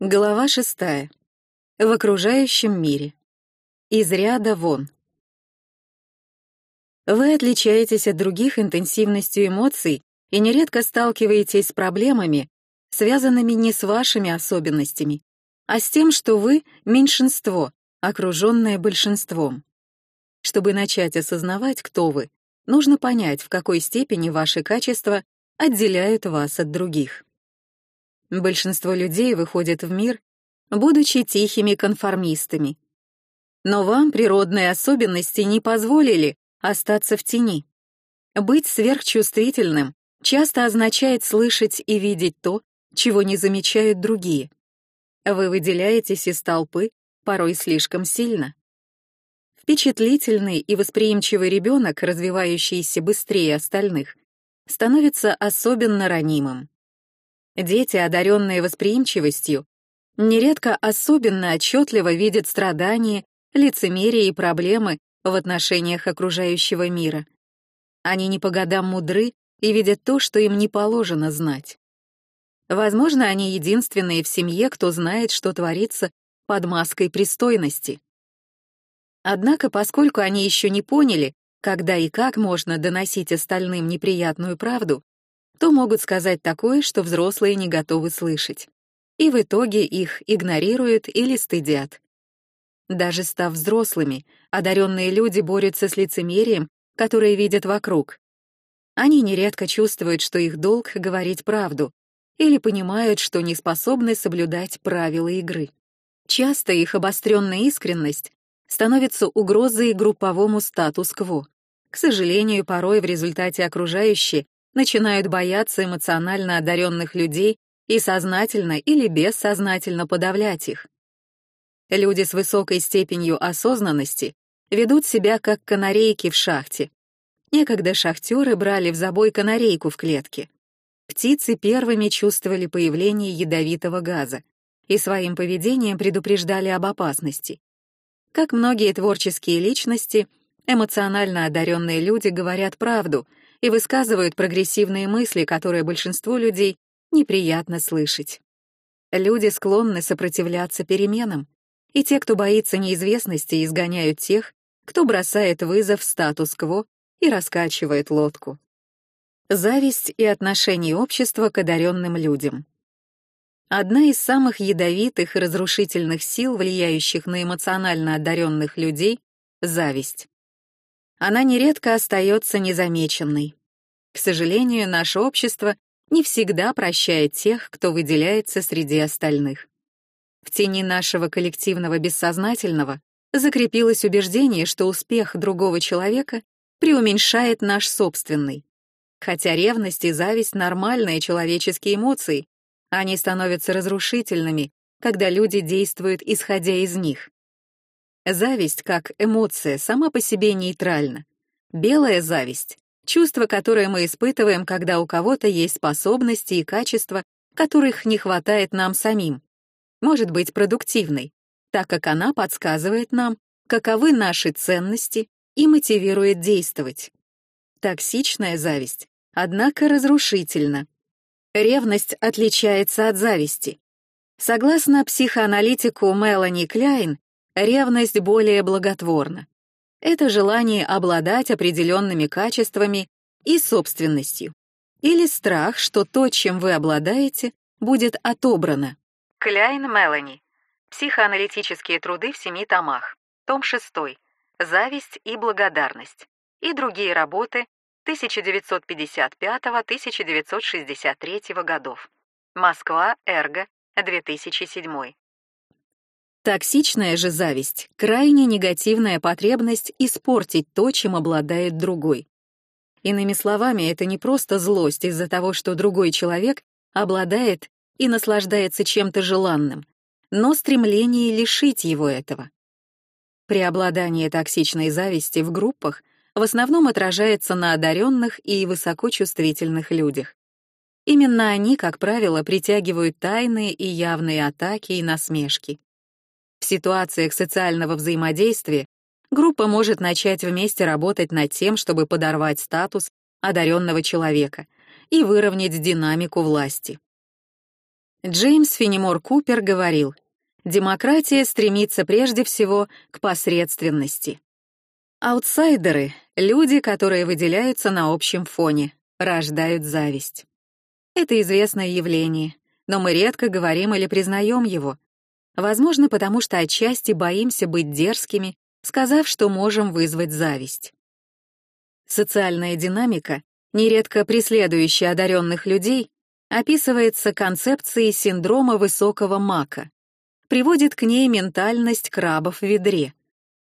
Глава шестая. В окружающем мире. Из ряда вон. Вы отличаетесь от других интенсивностью эмоций и нередко сталкиваетесь с проблемами, связанными не с вашими особенностями, а с тем, что вы — меньшинство, окруженное большинством. Чтобы начать осознавать, кто вы, нужно понять, в какой степени ваши качества отделяют вас от других. Большинство людей выходит в мир, будучи тихими конформистами. Но вам природные особенности не позволили остаться в тени. Быть сверхчувствительным часто означает слышать и видеть то, чего не замечают другие. Вы выделяетесь из толпы, порой слишком сильно. Впечатлительный и восприимчивый ребенок, развивающийся быстрее остальных, становится особенно ранимым. Дети, одаренные восприимчивостью, нередко особенно отчетливо видят страдания, лицемерие и проблемы в отношениях окружающего мира. Они не по годам мудры и видят то, что им не положено знать. Возможно, они единственные в семье, кто знает, что творится под маской пристойности. Однако, поскольку они еще не поняли, когда и как можно доносить остальным неприятную правду, то могут сказать такое, что взрослые не готовы слышать. И в итоге их игнорируют или стыдят. Даже став взрослыми, одаренные люди борются с лицемерием, которое видят вокруг. Они нередко чувствуют, что их долг — говорить правду, или понимают, что не способны соблюдать правила игры. Часто их обостренная искренность становится угрозой групповому статус-кво. К сожалению, порой в результате окружающие начинают бояться эмоционально одаренных людей и сознательно или бессознательно подавлять их. Люди с высокой степенью осознанности ведут себя как канарейки в шахте. Некогда шахтеры брали в забой канарейку в клетке. Птицы первыми чувствовали появление ядовитого газа и своим поведением предупреждали об опасности. Как многие творческие личности, эмоционально одаренные люди говорят правду — и высказывают прогрессивные мысли, которые большинству людей неприятно слышать. Люди склонны сопротивляться переменам, и те, кто боится неизвестности, изгоняют тех, кто бросает вызов статус-кво и раскачивает лодку. Зависть и отношение общества к одаренным людям. Одна из самых ядовитых и разрушительных сил, влияющих на эмоционально одаренных людей — зависть она нередко остается незамеченной. К сожалению, наше общество не всегда прощает тех, кто выделяется среди остальных. В тени нашего коллективного бессознательного закрепилось убеждение, что успех другого человека преуменьшает наш собственный. Хотя ревность и зависть — нормальные человеческие эмоции, они становятся разрушительными, когда люди действуют, исходя из них. Зависть, как эмоция, сама по себе нейтральна. Белая зависть — чувство, которое мы испытываем, когда у кого-то есть способности и качества, которых не хватает нам самим. Может быть продуктивной, так как она подсказывает нам, каковы наши ценности и мотивирует действовать. Токсичная зависть, однако, разрушительна. Ревность отличается от зависти. Согласно психоаналитику Мелани Кляйн, Ревность более благотворна. Это желание обладать определенными качествами и собственностью. Или страх, что то, чем вы обладаете, будет отобрано. Кляйн Мелани. Психоаналитические труды в семи томах. Том 6. Зависть и благодарность. И другие работы 1955-1963 годов. Москва, Эрго, 2007. Токсичная же зависть — крайне негативная потребность испортить то, чем обладает другой. Иными словами, это не просто злость из-за того, что другой человек обладает и наслаждается чем-то желанным, но стремление лишить его этого. Преобладание токсичной зависти в группах в основном отражается на одаренных и высокочувствительных людях. Именно они, как правило, притягивают тайные и явные атаки и насмешки. В ситуациях социального взаимодействия группа может начать вместе работать над тем, чтобы подорвать статус одаренного человека и выровнять динамику власти. Джеймс Фенемор Купер говорил, демократия стремится прежде всего к посредственности. Аутсайдеры — люди, которые выделяются на общем фоне, рождают зависть. Это известное явление, но мы редко говорим или признаем его. Возможно, потому что отчасти боимся быть дерзкими, сказав, что можем вызвать зависть. Социальная динамика, нередко преследующая одаренных людей, описывается концепцией синдрома высокого мака, приводит к ней ментальность крабов в ведре,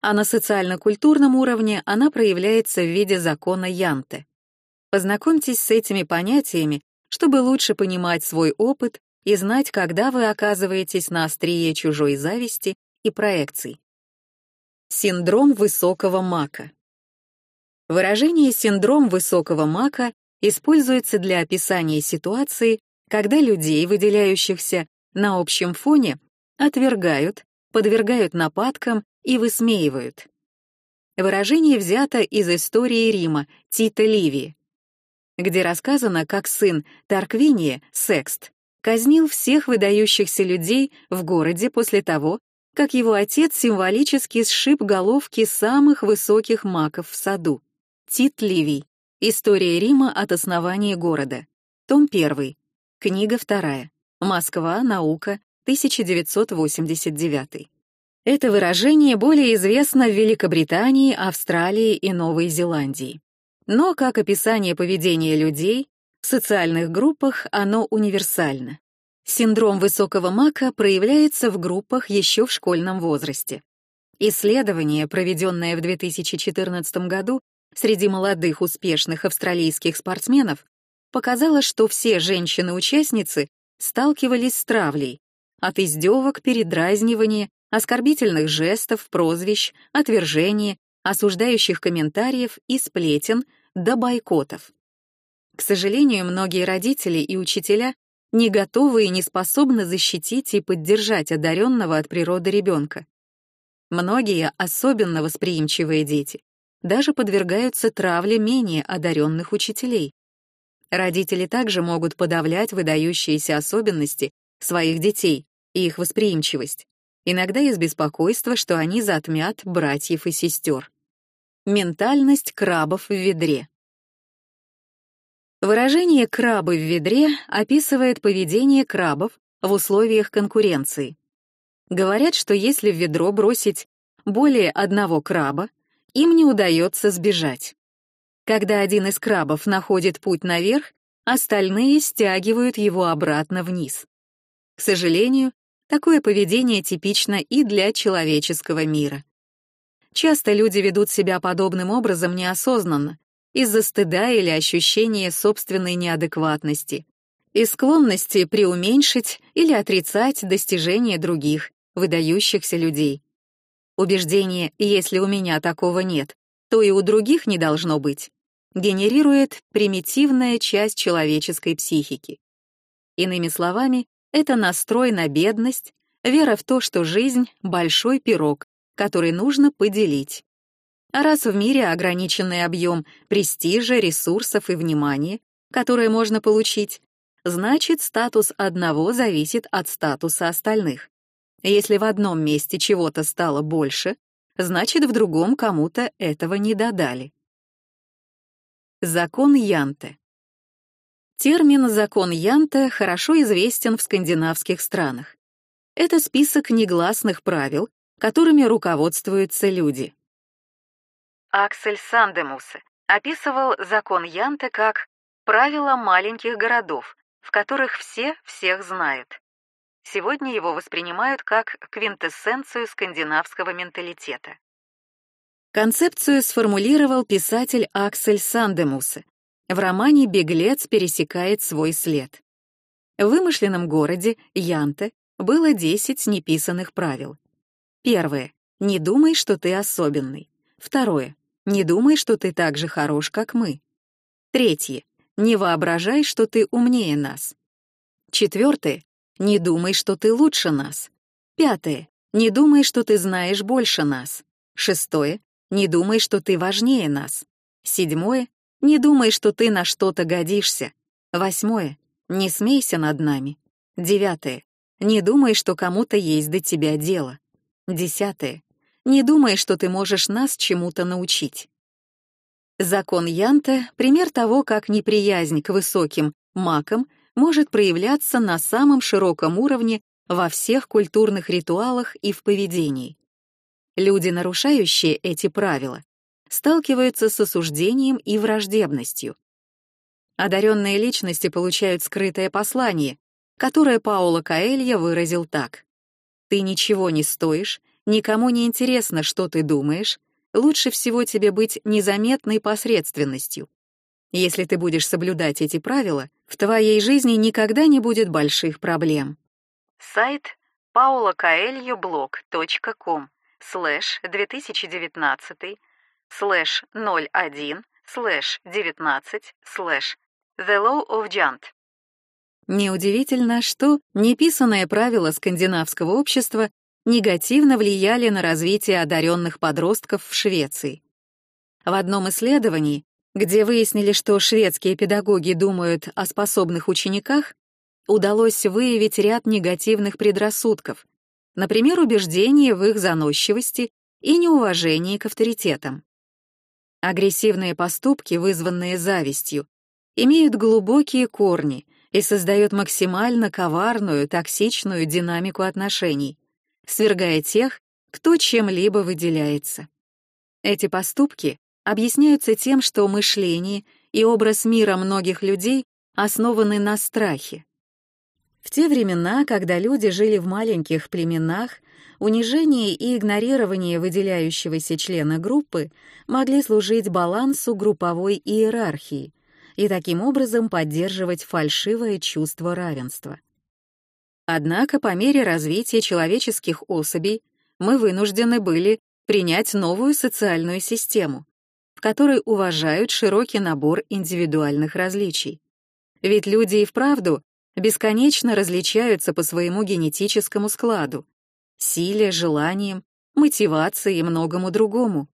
а на социально-культурном уровне она проявляется в виде закона Янте. Познакомьтесь с этими понятиями, чтобы лучше понимать свой опыт и знать, когда вы оказываетесь на острие чужой зависти и проекций. Синдром высокого мака. Выражение «синдром высокого мака» используется для описания ситуации, когда людей, выделяющихся на общем фоне, отвергают, подвергают нападкам и высмеивают. Выражение взято из истории Рима Тита Ливии, где рассказано, как сын Тарквиния, Секст, казнил всех выдающихся людей в городе после того, как его отец символически сшиб головки самых высоких маков в саду. Тит Ливий. История Рима от основания города. Том 1. Книга 2. Москва. Наука. 1989. Это выражение более известно в Великобритании, Австралии и Новой Зеландии. Но как описание поведения людей, в социальных группах оно универсально. Синдром высокого мака проявляется в группах еще в школьном возрасте. Исследование, проведенное в 2014 году среди молодых успешных австралийских спортсменов, показало, что все женщины-участницы сталкивались с травлей, от издевок, передразнивания, оскорбительных жестов, прозвищ, отвержения, осуждающих комментариев и сплетен до бойкотов. К сожалению, многие родители и учителя не готовы и не способны защитить и поддержать одаренного от природы ребенка. Многие, особенно восприимчивые дети, даже подвергаются травле менее одаренных учителей. Родители также могут подавлять выдающиеся особенности своих детей и их восприимчивость, иногда из беспокойства, что они затмят братьев и сестер. Ментальность крабов в ведре. Выражение «крабы в ведре» описывает поведение крабов в условиях конкуренции. Говорят, что если в ведро бросить более одного краба, им не удается сбежать. Когда один из крабов находит путь наверх, остальные стягивают его обратно вниз. К сожалению, такое поведение типично и для человеческого мира. Часто люди ведут себя подобным образом неосознанно, из-за стыда или ощущения собственной неадекватности, и склонности преуменьшить или отрицать достижения других, выдающихся людей. Убеждение «если у меня такого нет, то и у других не должно быть» генерирует примитивная часть человеческой психики. Иными словами, это настрой на бедность, вера в то, что жизнь — большой пирог, который нужно поделить. А раз в мире ограниченный объем престижа, ресурсов и внимания, которые можно получить, значит, статус одного зависит от статуса остальных. Если в одном месте чего-то стало больше, значит, в другом кому-то этого не додали. Закон Янте. Термин «закон Янте» хорошо известен в скандинавских странах. Это список негласных правил, которыми руководствуются люди. Аксель Сандемусе описывал закон Янте как «правило маленьких городов, в которых все всех знают». Сегодня его воспринимают как квинтэссенцию скандинавского менталитета. Концепцию сформулировал писатель Аксель Сандемусе. В романе «Беглец» пересекает свой след. В вымышленном городе Янте было 10 неписанных правил. Первое. Не думай, что ты особенный. Второе. Не думай, что ты так же хорош, как мы. Третье. Не воображай, что ты умнее нас. Четвертое. Не думай, что ты лучше нас. Пятое. Не думай, что ты знаешь больше нас. Шестое. Не думай, что ты важнее нас. Седьмое. Не думай, что ты на что-то годишься. Восьмое. Не смейся над нами. Девятое. Не думай, что кому-то есть до тебя дело. Десятое. Не думай, что ты можешь нас чему-то научить. Закон Янте — пример того, как неприязнь к высоким макам может проявляться на самом широком уровне во всех культурных ритуалах и в поведении. Люди, нарушающие эти правила, сталкиваются с осуждением и враждебностью. Одаренные личности получают скрытое послание, которое Пауло Каэлья выразил так. «Ты ничего не стоишь, никому не интересно, что ты думаешь, лучше всего тебе быть незаметной посредственностью. Если ты будешь соблюдать эти правила, в твоей жизни никогда не будет больших проблем. Сайт paulocoelhoblog.com слэш 2019 слэш 01 слэш 19 слэш The Law of Jante. Неудивительно, что неписанные правила скандинавского общества негативно влияли на развитие одаренных подростков в Швеции. В одном исследовании, где выяснили, что шведские педагоги думают о способных учениках, удалось выявить ряд негативных предрассудков, например, убеждение в их заносчивости и неуважение к авторитетам. Агрессивные поступки, вызванные завистью, имеют глубокие корни и создают максимально коварную, токсичную динамику отношений, свергая тех, кто чем-либо выделяется. Эти поступки объясняются тем, что мышление и образ мира многих людей основаны на страхе. В те времена, когда люди жили в маленьких племенах, унижение и игнорирование выделяющегося члена группы могли служить балансу групповой иерархии и таким образом поддерживать фальшивое чувство равенства. Однако по мере развития человеческих особей мы вынуждены были принять новую социальную систему, в которой уважают широкий набор индивидуальных различий. Ведь люди и вправду бесконечно различаются по своему генетическому складу, силе, желаниям, мотивации и многому другому.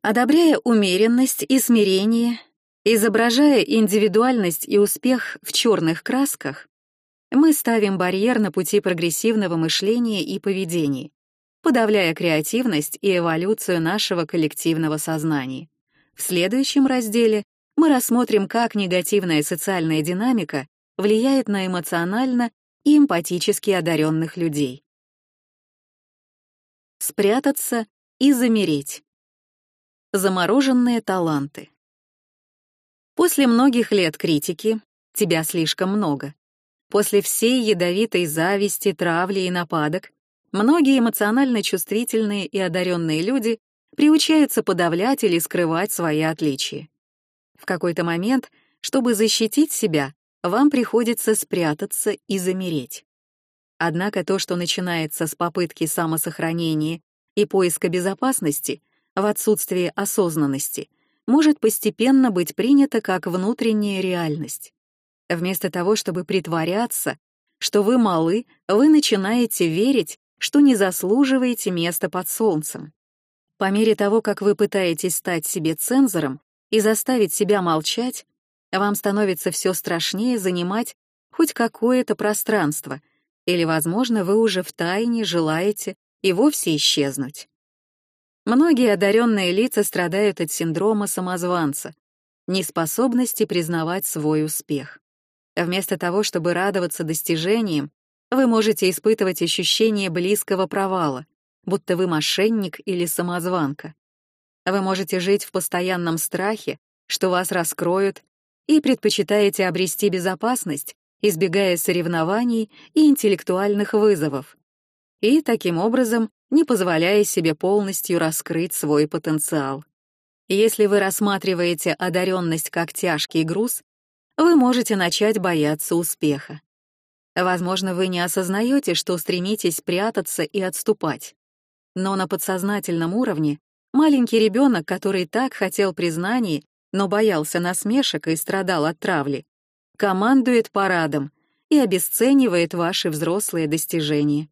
Одобряя умеренность и смирение, изображая индивидуальность и успех в черных красках, мы ставим барьер на пути прогрессивного мышления и поведения, подавляя креативность и эволюцию нашего коллективного сознания. В следующем разделе мы рассмотрим, как негативная социальная динамика влияет на эмоционально и эмпатически одаренных людей. Спрятаться и замереть. Замороженные таланты. После многих лет критики «тебя слишком много», После всей ядовитой зависти, травли и нападок многие эмоционально чувствительные и одаренные люди приучаются подавлять или скрывать свои отличия. В какой-то момент, чтобы защитить себя, вам приходится спрятаться и замереть. Однако то, что начинается с попытки самосохранения и поиска безопасности в отсутствии осознанности, может постепенно быть принято как внутренняя реальность. Вместо того, чтобы притворяться, что вы малы, вы начинаете верить, что не заслуживаете места под солнцем. По мере того, как вы пытаетесь стать себе цензором и заставить себя молчать, вам становится все страшнее занимать хоть какое-то пространство, или, возможно, вы уже втайне желаете и вовсе исчезнуть. Многие одаренные лица страдают от синдрома самозванца, неспособности признавать свой успех. Вместо того, чтобы радоваться достижениям, вы можете испытывать ощущение близкого провала, будто вы мошенник или самозванка. Вы можете жить в постоянном страхе, что вас раскроют, и предпочитаете обрести безопасность, избегая соревнований и интеллектуальных вызовов, и таким образом не позволяя себе полностью раскрыть свой потенциал. Если вы рассматриваете одаренность как тяжкий груз, вы можете начать бояться успеха. Возможно, вы не осознаете, что стремитесь прятаться и отступать. Но на подсознательном уровне маленький ребенок, который так хотел признаний, но боялся насмешек и страдал от травли, командует парадом и обесценивает ваши взрослые достижения.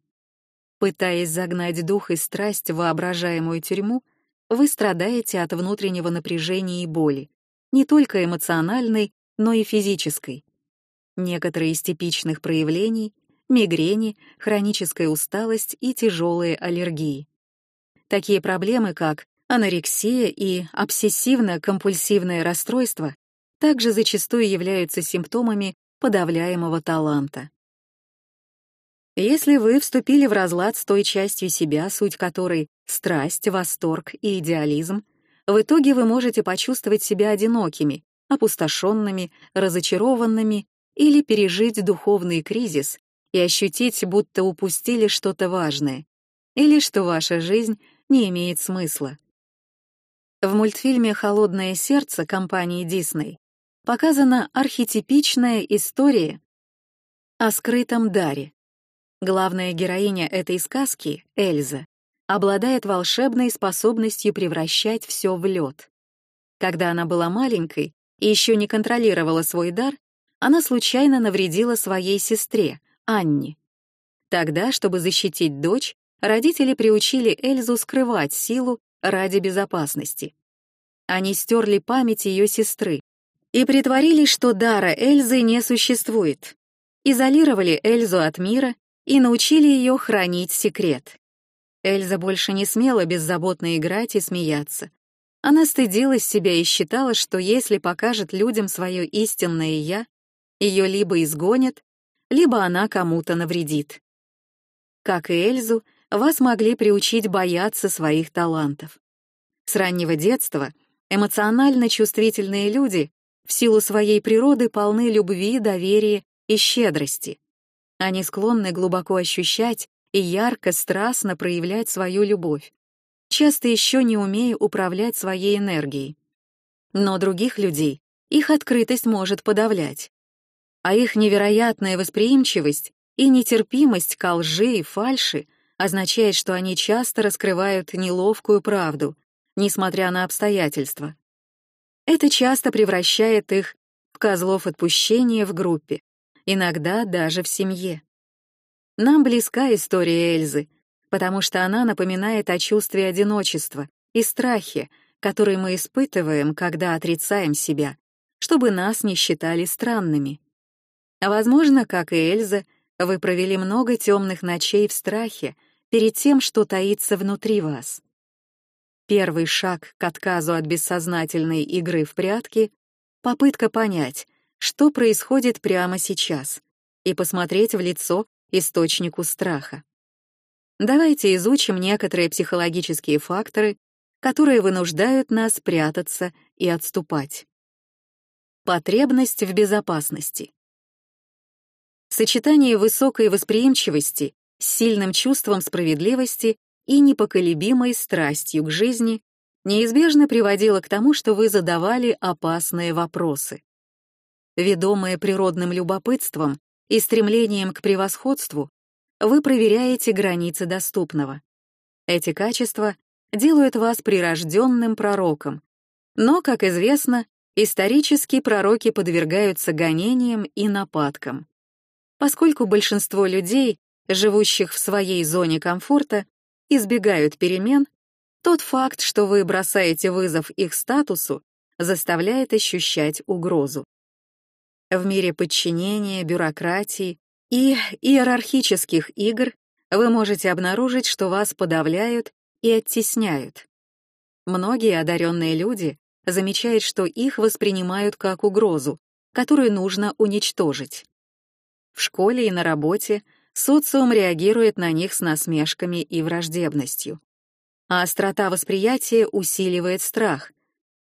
Пытаясь загнать дух и страсть в воображаемую тюрьму, вы страдаете от внутреннего напряжения и боли, не только эмоциональной, но и физической. некоторые из типичных проявлений — мигрени, хроническая усталость и тяжелые аллергии. Такие проблемы, как анорексия и обсессивно-компульсивное расстройство, также зачастую являются симптомами подавляемого таланта. Если вы вступили в разлад с той частью себя, суть которой — страсть, восторг и идеализм, в итоге вы можете почувствовать себя одинокими, опустошенными, разочарованными или пережить духовный кризис и ощутить, будто упустили что-то важное, или что ваша жизнь не имеет смысла. В мультфильме «Холодное сердце» компании Дисней показана архетипичная история о скрытом даре, Главная героиня этой сказки, Эльза, обладает волшебной способностью превращать все в лед. Когда она была маленькой и еще не контролировала свой дар, она случайно навредила своей сестре, Анне. Тогда, чтобы защитить дочь, родители приучили Эльзу скрывать силу ради безопасности. Они стерли память ее сестры и притворились, что дара Эльзы не существует. Изолировали Эльзу от мира и научили ее хранить секрет. Эльза больше не смела беззаботно играть и смеяться. Она стыдилась себя и считала, что если покажет людям свое истинное «я», ее либо изгонят, либо она кому-то навредит. Как и Эльзу, вас могли приучить бояться своих талантов. С раннего детства эмоционально чувствительные люди в силу своей природы полны любви, доверия и щедрости. Они склонны глубоко ощущать и ярко, страстно проявлять свою любовь, часто еще не умея управлять своей энергией. Но других людей их открытость может подавлять, а их невероятная восприимчивость и нетерпимость к лжи и фальши означает, что они часто раскрывают неловкую правду, несмотря на обстоятельства. Это часто превращает их в козлов отпущения в группе, иногда даже в семье. Нам близка история Эльзы, потому что она напоминает о чувстве одиночества и страхе, который мы испытываем, когда отрицаем себя, чтобы нас не считали странными. Возможно, как и Эльза, вы провели много темных ночей в страхе перед тем, что таится внутри вас. Первый шаг к отказу от бессознательной игры в прятки — попытка понять, что происходит прямо сейчас, и посмотреть в лицо источнику страха. Давайте изучим некоторые психологические факторы, которые вынуждают нас прятаться и отступать. Потребность в безопасности. Сочетание высокой восприимчивости с сильным чувством справедливости и непоколебимой страстью к жизни неизбежно приводило к тому, что вы задавали опасные вопросы. Ведомые природным любопытством и стремлением к превосходству, вы проверяете границы доступного. Эти качества делают вас прирожденным пророком. Но, как известно, исторически пророки подвергаются гонениям и нападкам. Поскольку большинство людей, живущих в своей зоне комфорта, избегают перемен, тот факт, что вы бросаете вызов их статусу, заставляет ощущать угрозу в мире подчинения, бюрократии и иерархических игр вы можете обнаружить, что вас подавляют и оттесняют. Многие одаренные люди замечают, что их воспринимают как угрозу, которую нужно уничтожить. В школе и на работе социум реагирует на них с насмешками и враждебностью. А острота восприятия усиливает страх —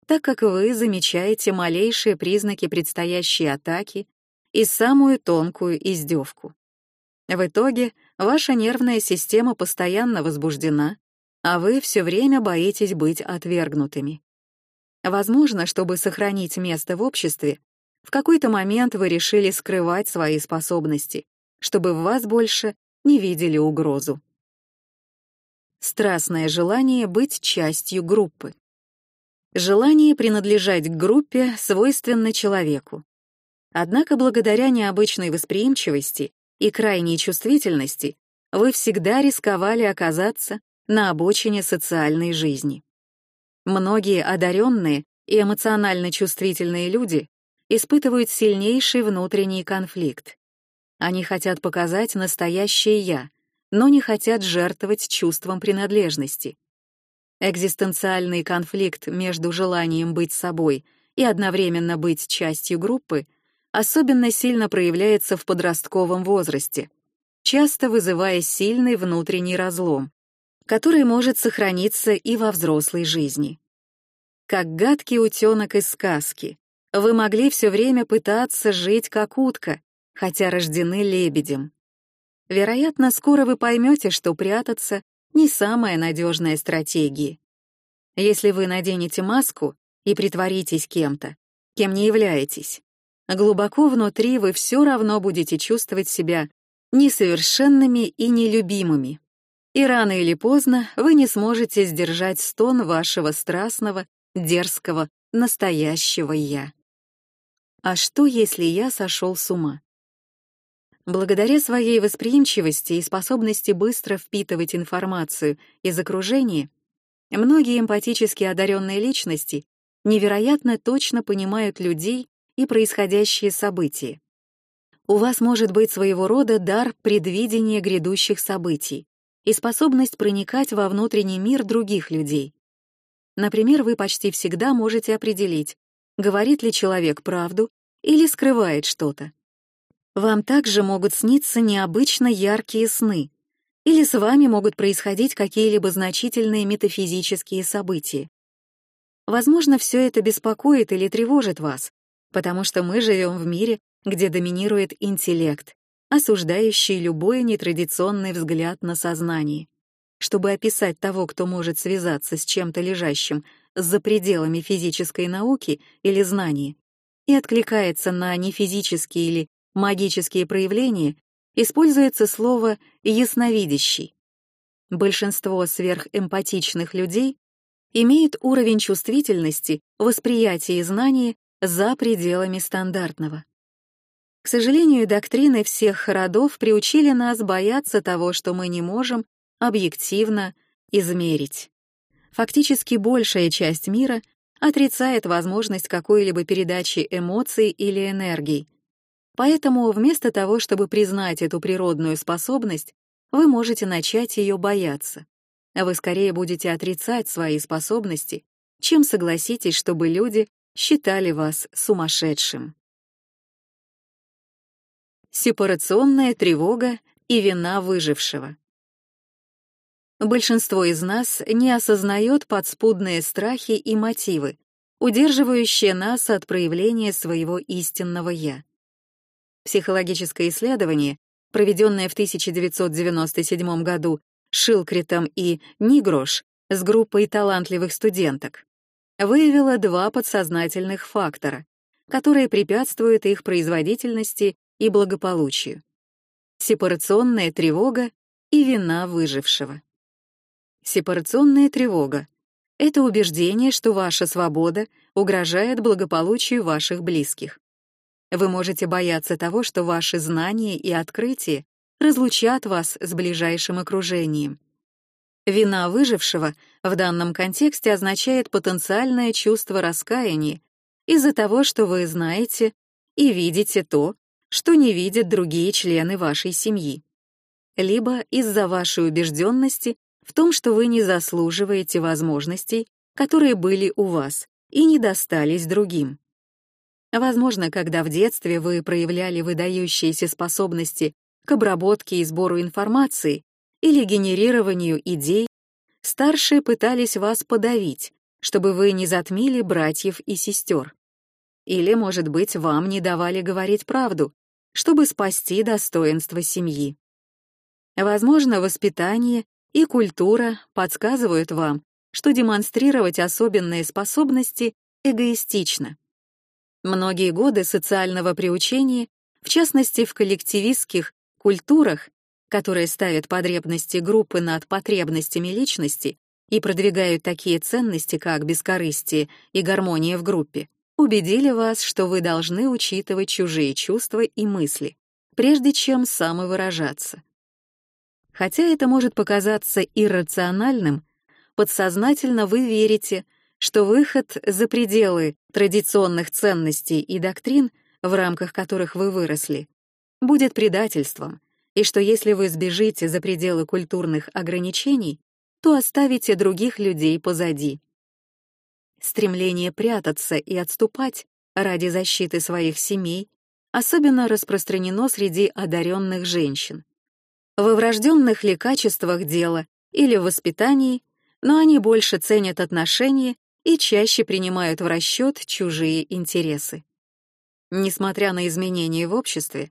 так как вы замечаете малейшие признаки предстоящей атаки и самую тонкую издевку. В итоге ваша нервная система постоянно возбуждена, а вы все время боитесь быть отвергнутыми. Возможно, чтобы сохранить место в обществе, в какой-то момент вы решили скрывать свои способности, чтобы в вас больше не видели угрозу. Страстное желание быть частью группы. Желание принадлежать к группе свойственно человеку. Однако благодаря необычной восприимчивости и крайней чувствительности вы всегда рисковали оказаться на обочине социальной жизни. Многие одаренные и эмоционально чувствительные люди испытывают сильнейший внутренний конфликт. Они хотят показать настоящее «я», но не хотят жертвовать чувством принадлежности. Экзистенциальный конфликт между желанием быть собой и одновременно быть частью группы особенно сильно проявляется в подростковом возрасте, часто вызывая сильный внутренний разлом, который может сохраниться и во взрослой жизни. Как гадкий утенок из сказки, вы могли все время пытаться жить как утка, хотя рождены лебедем. Вероятно, скоро вы поймете, что прятаться — не самая надежная стратегия. Если вы наденете маску и притворитесь кем-то, кем не являетесь, глубоко внутри вы все равно будете чувствовать себя несовершенными и нелюбимыми и рано или поздно вы не сможете сдержать стон вашего страстного, дерзкого, настоящего «я». А что, если я сошел с ума? Благодаря своей восприимчивости и способности быстро впитывать информацию из окружения, многие эмпатически одаренные личности невероятно точно понимают людей и происходящие события. У вас может быть своего рода дар предвидения грядущих событий, и способность проникать во внутренний мир других людей. Например, вы почти всегда можете определить, говорит ли человек правду или скрывает что-то. Вам также могут сниться необычно яркие сны, или с вами могут происходить какие-либо значительные метафизические события. Возможно, все это беспокоит или тревожит вас, потому что мы живем в мире, где доминирует интеллект, осуждающий любой нетрадиционный взгляд на сознание. Чтобы описать того, кто может связаться с чем-то лежащим за пределами физической науки или знаний и откликается на нефизические или магические проявления, используется слово «ясновидящий». Большинство сверхэмпатичных людей имеет уровень чувствительности, восприятия и знания за пределами стандартного. К сожалению, доктрины всех родов приучили нас бояться того, что мы не можем объективно измерить. Фактически большая часть мира отрицает возможность какой-либо передачи эмоций или энергий. Поэтому вместо того, чтобы признать эту природную способность, вы можете начать ее бояться. Вы скорее будете отрицать свои способности, чем согласитесь, чтобы люди считали вас сумасшедшим сепарационная тревога и вина выжившего. Большинство из нас не осознает подспудные страхи и мотивы, удерживающие нас от проявления своего истинного «я». Психологическое исследование, проведенное в 1997 году Шилкритом и Нигрош с группой талантливых студенток, выявило два подсознательных фактора, которые препятствуют их производительности и благополучию. Сепарационная тревога и вина выжившего. Сепарационная тревога — это убеждение, что ваша свобода угрожает благополучию ваших близких. Вы можете бояться того, что ваши знания и открытия разлучат вас с ближайшим окружением. Вина выжившего в данном контексте означает потенциальное чувство раскаяния из-за того, что вы знаете и видите то, что не видят другие члены вашей семьи, либо из-за вашей убежденности в том, что вы не заслуживаете возможностей, которые были у вас и не достались другим. Возможно, когда в детстве вы проявляли выдающиеся способности к обработке и сбору информации или генерированию идей, старшие пытались вас подавить, чтобы вы не затмили братьев и сестер. Или, может быть, вам не давали говорить правду, чтобы спасти достоинство семьи. Возможно, воспитание и культура подсказывают вам, что демонстрировать особенные способности эгоистично. Многие годы социального приучения, в частности в коллективистских культурах, которые ставят потребности группы над потребностями личности и продвигают такие ценности, как бескорыстие и гармония в группе, убедили вас, что вы должны учитывать чужие чувства и мысли, прежде чем самовыражаться. Хотя это может показаться иррациональным, подсознательно вы верите, что выход за пределы традиционных ценностей и доктрин, в рамках которых вы выросли, будет предательством, и что если вы сбежите за пределы культурных ограничений, то оставите других людей позади. Стремление прятаться и отступать ради защиты своих семей особенно распространено среди одаренных женщин. Во врожденных ли качествах дела или в воспитании, но они больше ценят отношения и чаще принимают в расчет чужие интересы. Несмотря на изменения в обществе,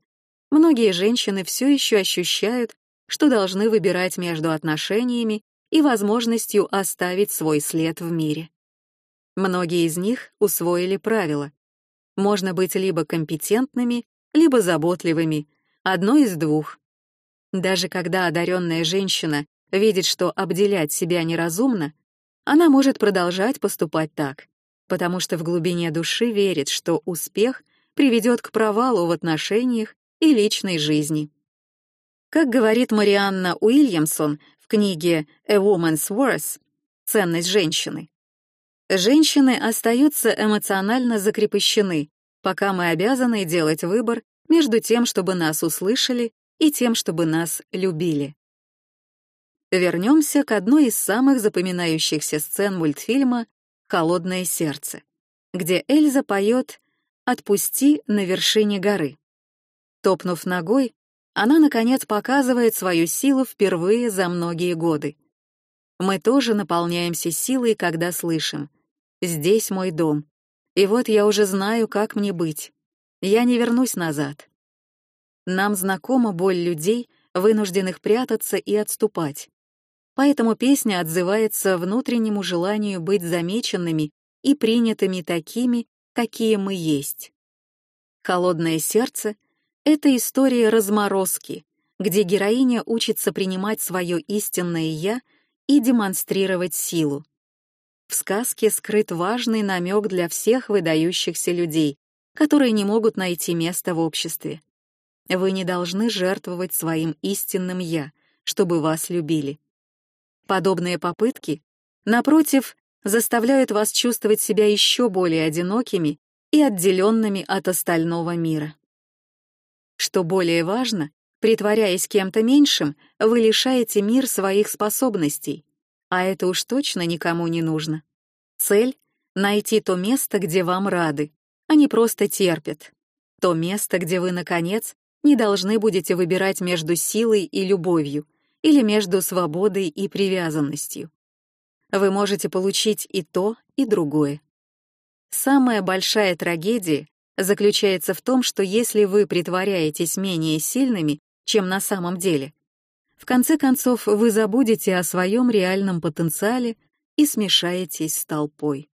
многие женщины все еще ощущают, что должны выбирать между отношениями и возможностью оставить свой след в мире. Многие из них усвоили правило. Можно быть либо компетентными, либо заботливыми, одно из двух. Даже когда одаренная женщина видит, что обделять себя неразумно, она может продолжать поступать так, потому что в глубине души верит, что успех приведет к провалу в отношениях и личной жизни. Как говорит Марианна Уильямсон в книге «A Woman's Worth» «Ценность женщины», женщины остаются эмоционально закрепощены, пока мы обязаны делать выбор между тем, чтобы нас услышали, и тем, чтобы нас любили. Вернемся к одной из самых запоминающихся сцен мультфильма «Холодное сердце», где Эльза поет «Отпусти на вершине горы». Топнув ногой, она, наконец, показывает свою силу впервые за многие годы. Мы тоже наполняемся силой, когда слышим «Здесь мой дом, и вот я уже знаю, как мне быть. Я не вернусь назад». Нам знакома боль людей, вынужденных прятаться и отступать. Поэтому песня отзывается внутреннему желанию быть замеченными и принятыми такими, какие мы есть. «Холодное сердце» — это история разморозки, где героиня учится принимать свое истинное «я» и демонстрировать силу. В сказке скрыт важный намек для всех выдающихся людей, которые не могут найти место в обществе. Вы не должны жертвовать своим истинным «я», чтобы вас любили. Подобные попытки, напротив, заставляют вас чувствовать себя еще более одинокими и отделенными от остального мира. Что более важно, притворяясь кем-то меньшим, вы лишаете мир своих способностей, а это уж точно никому не нужно. Цель — найти то место, где вам рады, а не просто терпят. То место, где вы, наконец, не должны будете выбирать между силой и любовью, или между свободой и привязанностью. Вы можете получить и то, и другое. Самая большая трагедия заключается в том, что если вы притворяетесь менее сильными, чем на самом деле, в конце концов вы забудете о своем реальном потенциале и смешаетесь с толпой.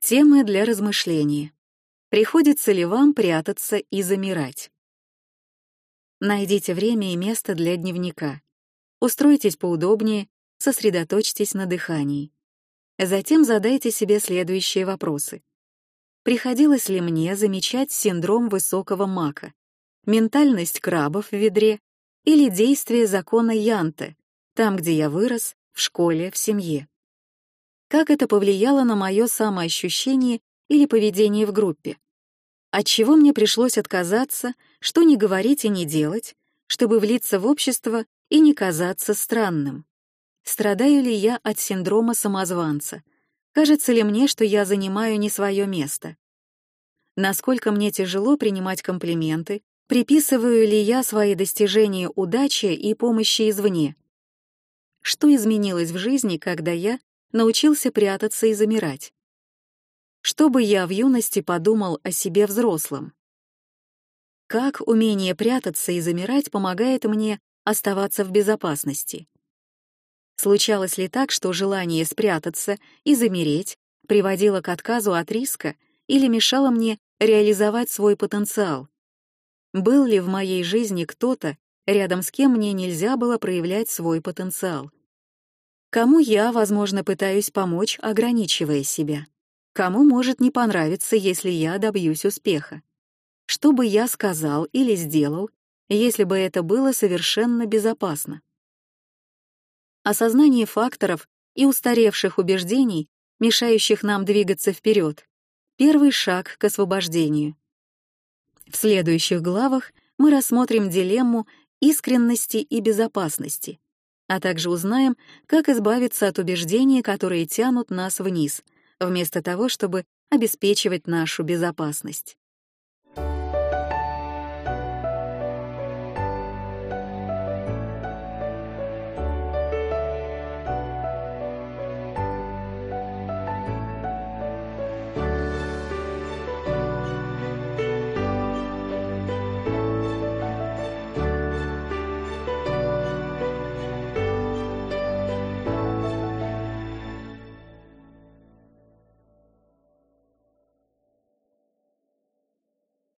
Темы для размышления. Приходится ли вам прятаться и замирать? Найдите время и место для дневника. Устройтесь поудобнее, сосредоточьтесь на дыхании. Затем задайте себе следующие вопросы. Приходилось ли мне замечать синдром высокого мака, ментальность крабов в ведре или действие закона Янте, там, где я вырос, в школе, в семье? Как это повлияло на мое самоощущение или поведение в группе? От чего мне пришлось отказаться, что не говорить и не делать, чтобы влиться в общество и не казаться странным? Страдаю ли я от синдрома самозванца? Кажется ли мне, что я занимаю не свое место? Насколько мне тяжело принимать комплименты, приписываю ли я свои достижения удачи и помощи извне? Что изменилось в жизни, когда я научился прятаться и замирать? Что бы я в юности подумал о себе взрослом? Как умение прятаться и замирать помогает мне оставаться в безопасности? Случалось ли так, что желание спрятаться и замереть приводило к отказу от риска или мешало мне реализовать свой потенциал? Был ли в моей жизни кто-то, рядом с кем мне нельзя было проявлять свой потенциал? Кому я, возможно, пытаюсь помочь, ограничивая себя? Кому может не понравиться, если я добьюсь успеха? Что бы я сказал или сделал, если бы это было совершенно безопасно? Осознание факторов и устаревших убеждений мешающих нам двигаться вперед. Первый шаг к освобождению. В следующих главах мы рассмотрим дилемму искренности и безопасности, а также узнаем, как избавиться от убеждений, которые тянут нас вниз, вместо того, чтобы обеспечивать нашу безопасность.